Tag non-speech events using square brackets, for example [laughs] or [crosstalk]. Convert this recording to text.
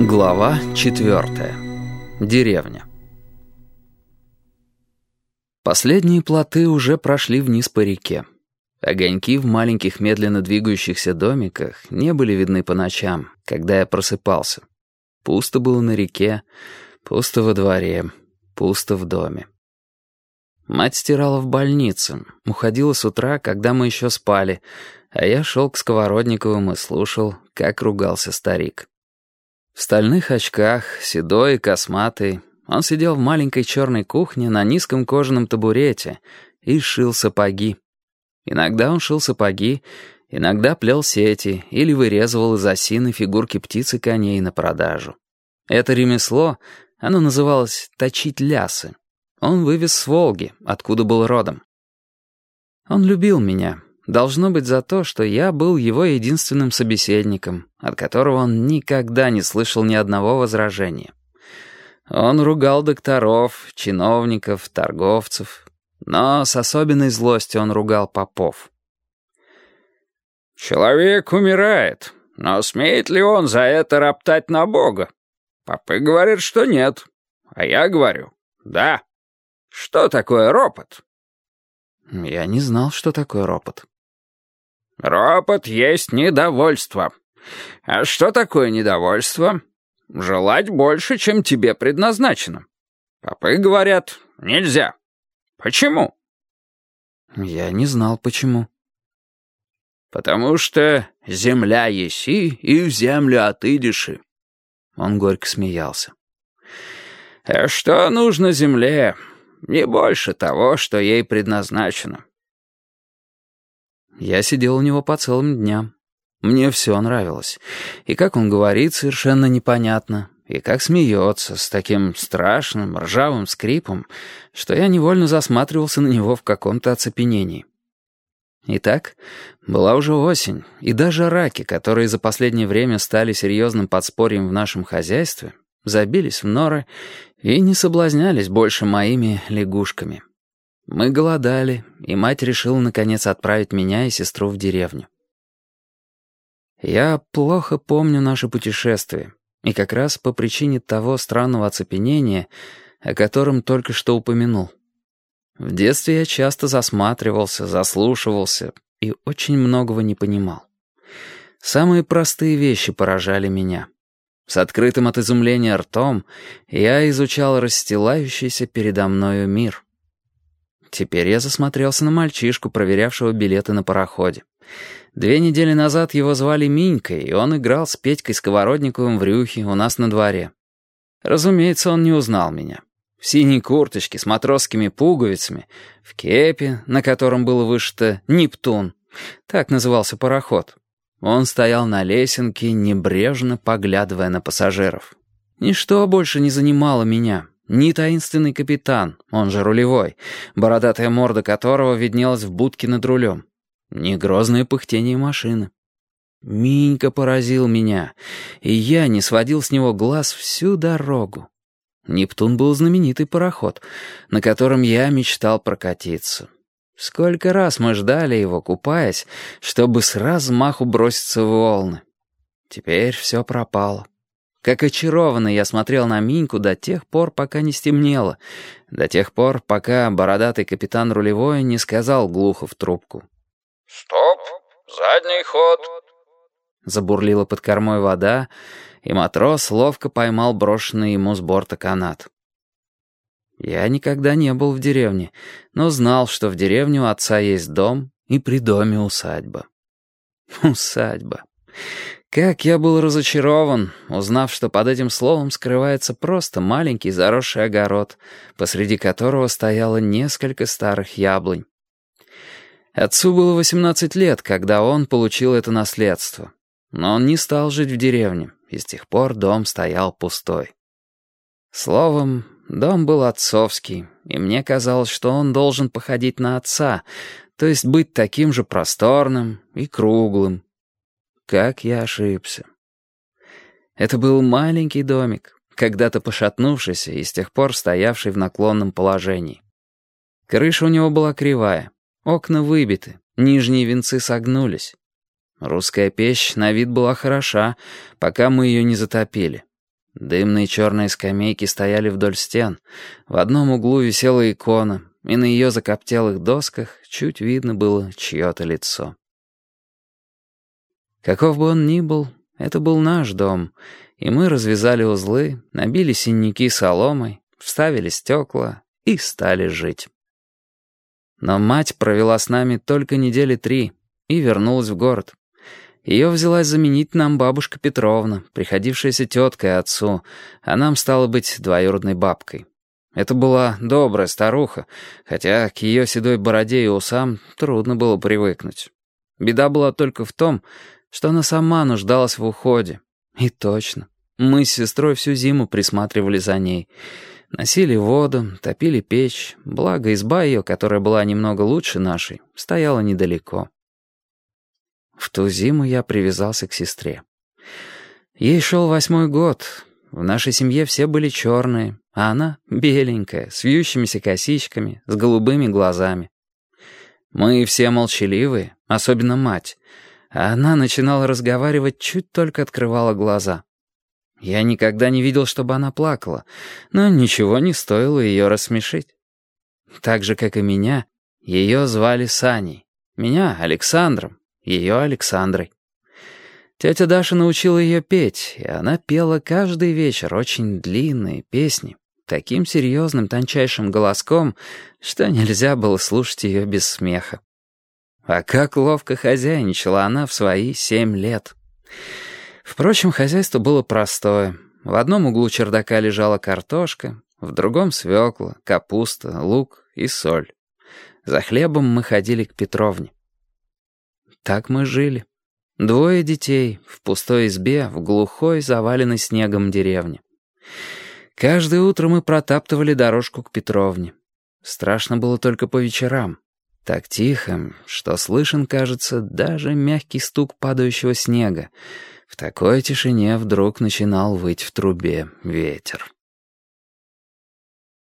Глава четвертая. Деревня. Последние плоты уже прошли вниз по реке. Огоньки в маленьких медленно двигающихся домиках не были видны по ночам, когда я просыпался. Пусто было на реке, пусто во дворе, пусто в доме. Мать стирала в больнице, уходила с утра, когда мы еще спали, а я шел к Сковородниковым и слушал, как ругался старик. В стальных очках, седой косматый, он сидел в маленькой черной кухне на низком кожаном табурете и шил сапоги. Иногда он шил сапоги, иногда плел сети или вырезывал из осины фигурки птиц и коней на продажу. Это ремесло, оно называлось «точить лясы». Он вывез с Волги, откуда был родом. Он любил меня, Должно быть за то, что я был его единственным собеседником, от которого он никогда не слышал ни одного возражения. Он ругал докторов, чиновников, торговцев, но с особенной злостью он ругал попов. «Человек умирает, но смеет ли он за это роптать на Бога? Попы говорят, что нет, а я говорю, да. Что такое ропот?» Я не знал, что такое ропот. Ропот есть недовольство. А что такое недовольство? Желать больше, чем тебе предназначено. Попы говорят, нельзя. Почему? Я не знал, почему. Потому что земля еси, и в землю отыдешь. Он горько смеялся. А что нужно земле? Не больше того, что ей предназначено. Я сидел у него по целым дням. Мне все нравилось. И как он говорит, совершенно непонятно. И как смеется, с таким страшным, ржавым скрипом, что я невольно засматривался на него в каком-то оцепенении. Итак, была уже осень, и даже раки, которые за последнее время стали серьезным подспорьем в нашем хозяйстве, забились в норы и не соблазнялись больше моими лягушками. Мы голодали, и мать решила, наконец, отправить меня и сестру в деревню. Я плохо помню наше путешествие, и как раз по причине того странного оцепенения, о котором только что упомянул. В детстве я часто засматривался, заслушивался и очень многого не понимал. Самые простые вещи поражали меня. С открытым от изумления ртом я изучал расстилающийся передо мною мир — Теперь я засмотрелся на мальчишку, проверявшего билеты на пароходе. Две недели назад его звали Минькой, и он играл с Петькой Сковородниковым в рюхе у нас на дворе. Разумеется, он не узнал меня. В синей курточке с матросскими пуговицами, в кепе, на котором было вышито «Нептун». Так назывался пароход. Он стоял на лесенке, небрежно поглядывая на пассажиров. Ничто больше не занимало меня. Ни таинственный капитан, он же рулевой, бородатая морда которого виднелась в будке над рулем, ни грозное пыхтение машины. Минька поразил меня, и я не сводил с него глаз всю дорогу. Нептун был знаменитый пароход, на котором я мечтал прокатиться. Сколько раз мы ждали его, купаясь, чтобы с размаху броситься в волны. Теперь все пропало. Как очарованный я смотрел на Миньку до тех пор, пока не стемнело, до тех пор, пока бородатый капитан рулевой не сказал глухо в трубку. «Стоп! Задний ход!» Забурлила под кормой вода, и матрос ловко поймал брошенный ему с борта канат. Я никогда не был в деревне, но знал, что в деревне у отца есть дом и при доме усадьба. [laughs] Усадьба. Как я был разочарован, узнав, что под этим словом скрывается просто маленький заросший огород, посреди которого стояло несколько старых яблонь. Отцу было 18 лет, когда он получил это наследство. Но он не стал жить в деревне, и с тех пор дом стоял пустой. Словом, дом был отцовский, и мне казалось, что он должен походить на отца, то есть быть таким же просторным и круглым, как я ошибся. Это был маленький домик, когда-то пошатнувшийся и с тех пор стоявший в наклонном положении. Крыша у него была кривая, окна выбиты, нижние венцы согнулись. Русская печь на вид была хороша, пока мы ее не затопили. Дымные черные скамейки стояли вдоль стен. В одном углу висела икона, и на ее закоптелых досках чуть видно было чье-то лицо. Каков бы он ни был, это был наш дом, и мы развязали узлы, набили синяки соломой, вставили стекла и стали жить. Но мать провела с нами только недели три и вернулась в город. Ее взялась заменить нам бабушка Петровна, приходившаяся теткой отцу, а нам стала быть двоюродной бабкой. Это была добрая старуха, хотя к ее седой бороде и усам трудно было привыкнуть. Беда была только в том, что она сама нуждалась в уходе. И точно. Мы с сестрой всю зиму присматривали за ней. Носили воду, топили печь, благо изба ее, которая была немного лучше нашей, стояла недалеко. В ту зиму я привязался к сестре. Ей шел восьмой год. В нашей семье все были черные, а она беленькая, с вьющимися косичками, с голубыми глазами. Мы все молчаливые, особенно мать, а она начинала разговаривать, чуть только открывала глаза. Я никогда не видел, чтобы она плакала, но ничего не стоило ее рассмешить. Так же, как и меня, ее звали Саней, меня — Александром, ее Александрой. Тетя Даша научила ее петь, и она пела каждый вечер очень длинные песни, таким серьезным тончайшим голоском, что нельзя было слушать ее без смеха. А как ловко хозяйничала она в свои семь лет. Впрочем, хозяйство было простое. В одном углу чердака лежала картошка, в другом — свекла, капуста, лук и соль. За хлебом мы ходили к Петровне. Так мы жили. Двое детей в пустой избе в глухой, заваленной снегом деревне. Каждое утро мы протаптывали дорожку к Петровне. Страшно было только по вечерам. Так тихо, что слышен, кажется, даже мягкий стук падающего снега. В такой тишине вдруг начинал выть в трубе ветер.